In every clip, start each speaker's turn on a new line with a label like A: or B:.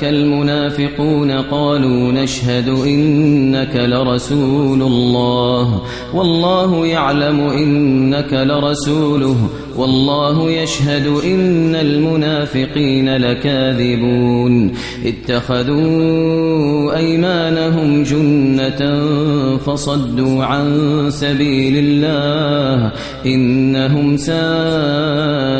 A: جاءك المنافقون قالوا نشهد إنك لرسول الله والله يعلم إنك لرسوله والله يشهد إن المنافقين لكاذبون اتخذوا أيمانهم جنة فصدوا عن سبيل الله إنهم ما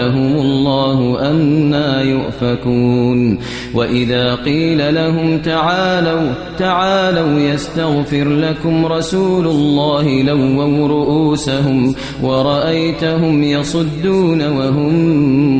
A: قاتلهم الله أنا يؤفكون. وإذا قيل لهم تعالوا تعالوا يستغفر لكم رسول الله لووا رؤوسهم ورأيتهم يصدون وهم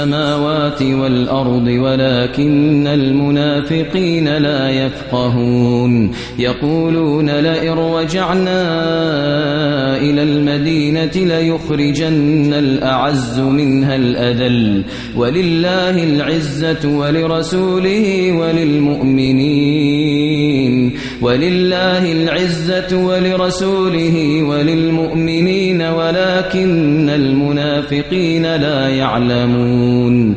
A: السماوات والأرض ولكن المنافقين لا يفقهون. يقولون لئن رجعنا المدينة ليخرجن الأعز منها الأذل ولله العزة ولرسوله وللمؤمنين ولله العزة ولرسوله وللمؤمنين ولكن المنافقين لا يعلمون.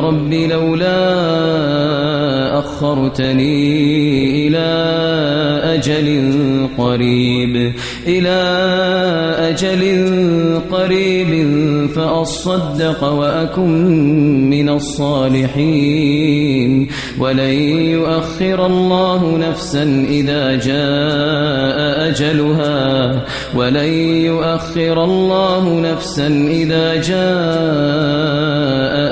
A: رب لولا أخرتني إلى أجل قريب إلى أجل قريب فأصدق وأكن من الصالحين. ولن يؤخر الله نفسا إذا جاء أجلها. ولن يؤخر الله نفسا إذا جاء